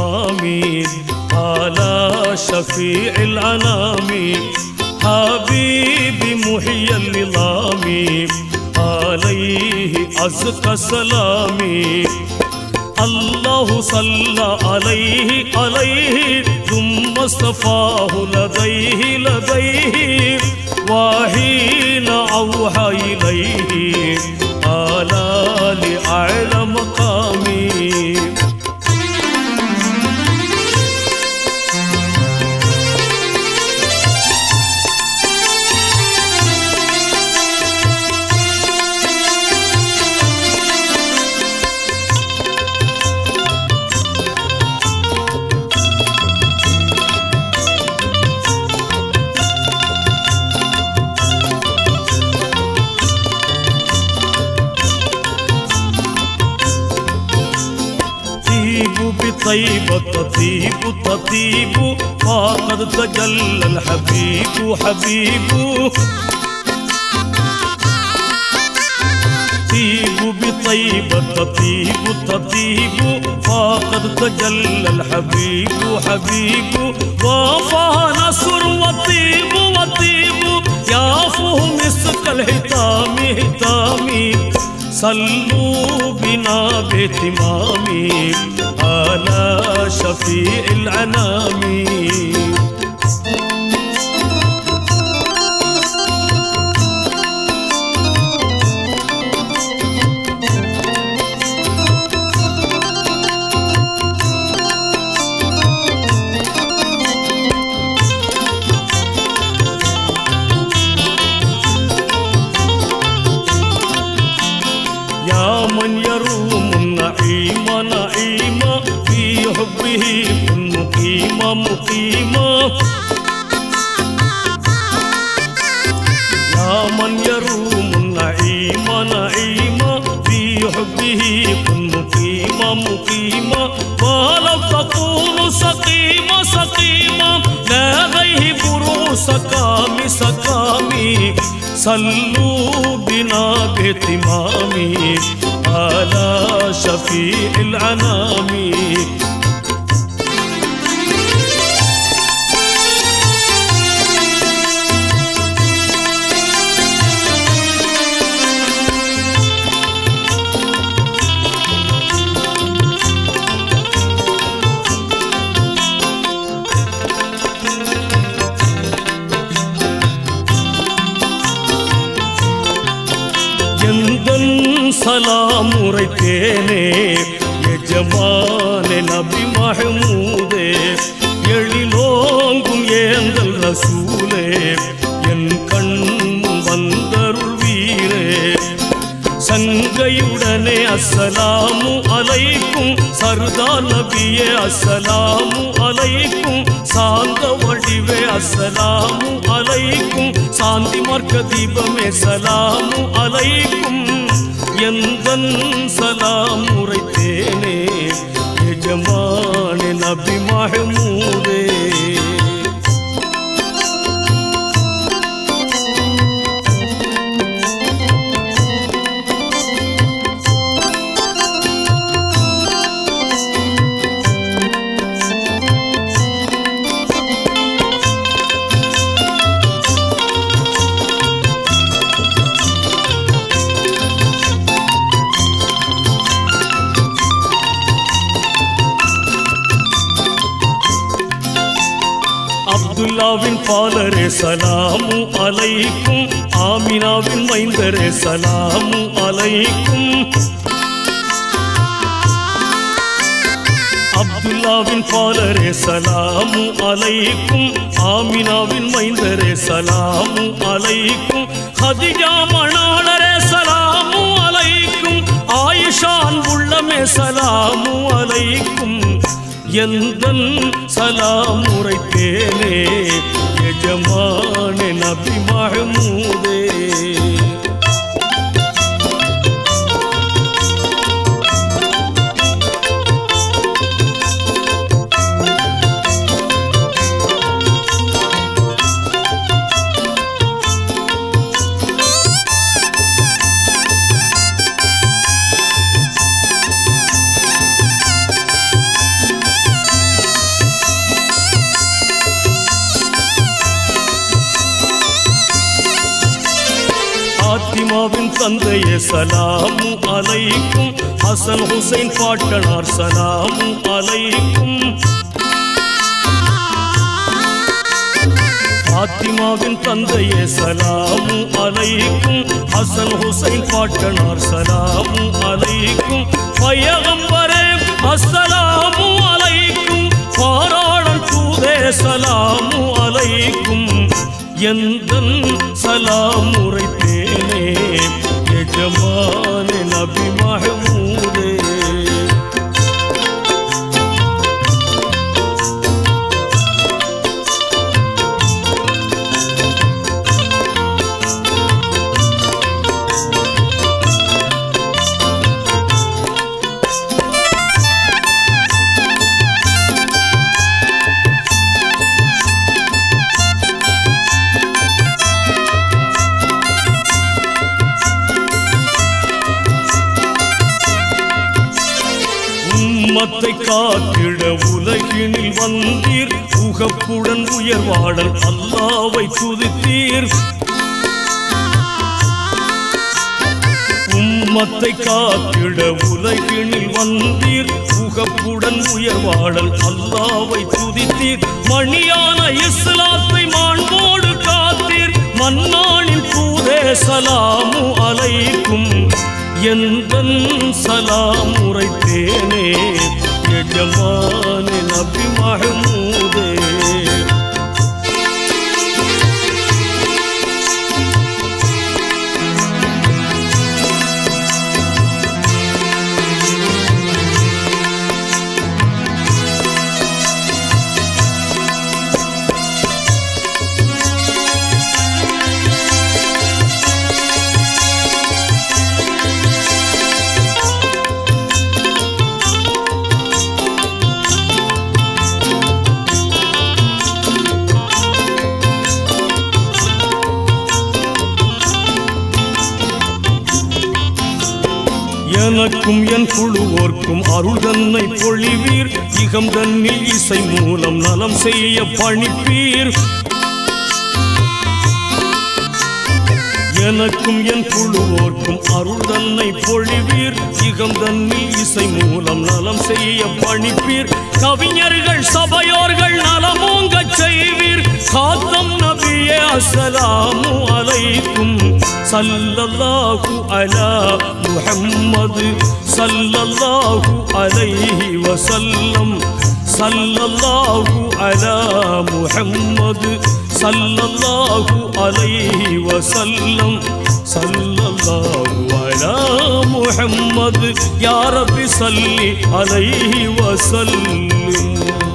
باهتمام على شفيع الأنام حبيبي محيي النظام عليه أزكى سلامي الله صلى عليه عليه. ثم اصطفاه لديه لديه. وحين أوحى إليه. على طيب بطيبة تطيب تطيب فقد تجلى الحبيب حبيب. طيب بطيبة تطيب تطيب فقد تجلى الحبيب حبيب. وافى نصر وطيب وطيب. يافه مسك الهتام هتامي صلوا بنا باهتمام على شفيع العنام نعيما في حبه كن مقيما مقيما يا من يروم النعيم نعيما في حبه كن مقيما مقيما ولو تكون سقيما سقيما لا غيه برو سقامي سقامي صلوا بناك اهتمامي على شفيق العنامي சலாம் உரைத்தேனே. எஜமான நபி மஹமூதே எழிலோங்கும் ஏந்தல் ரசூலே என் கண் வந்தருள் வீரே. சங்கையுடனே அஸ்ஸலாமு அலைக்கும் சர்தா நபியே அஸ்ஸலாமு அலைக்கும் சாந்த வடிவே அஸ்ஸலாமு அலைக்கும் சாந்தி மார்க்க தீபமே சலாமு அலைக்கும். எந்தன் சலாம் உரைத்தேனே எஜமானே நபி மஹமூதே அல்லாவின் பாலரே சலாமு அலைக்கும். ஆமினாவின் மைந்தரே சலாமு அலைக்கும். அப்துல்லாவின் பாலரே சலாமு அலைக்கும். ஆமினாவின் மைந்தரே சலாமு அலைக்கும். ஹதிஜா மணாளரே சலாமு அலைக்கும். ஆயிஷான் உள்ளமே சலாமு அலைக்கும். எந்தன் சலாம் உரைத்தேனே எஜமானே நபி மஹமூதே தந்தையே சலாமு அலைக்கும். ஹசன் ஹுசைன் பாட்டனார் சலாமு அலைக்கும். பாத்திமாவின் தந்தையே சலாமு அலைக்கும். ஹசன் ஹுசைன் பாட்டனார் சலாமு அலைக்கும். பயகம்பரே அஸ்ஸலாமு அலைக்கும். பாராளம் தூதே சலாமு அலைக்கும். எந்தன் சலாம் உரைத்தேனே உம்மத்தை காத்திட உலகினில் வந்தீர். உகப்புடன் உயர்வாடல் அல்லாவை துதித்தீர். உம்மத்தை காத்திட உலகினில் வந்தீர். உகப்புடன் உயர்வாடல் அல்லாவை துதித்தீர். மணியான இஸ்லாத்தை மாண்போடு காத்தீர். மன்னானின் பூதே சலாமு அலைக்கும். எந்தன் சலாம் உரைத்தேனே எஜமான நபி மகமூது எனக்கும் என் குழுவோர்க்கும் அருள் தன்னை பொழிவீர். இகம் தன்னில் இசை மூலம் நலம் செய்ய பணிப்பீர். எனக்கும் என் குழுவோர்க்கும் அருள் தன்னை பொழிவீர். இகம் தன்னில் இசை மூலம் நலம் செய்ய பணிப்பீர். கவிஞர்கள் சபையோர்கள் நலமோங்கச் செய்வீர். காத்தம் நபியே அஸ்ஸலாமு அலைக்கும். صلی اللہ علی محمد صلی اللہ علیہ وسلم صلی اللہ علی محمد صلی اللہ علیہ وسلم صلی اللہ علی محمد یا رب صلی علیہ وسلم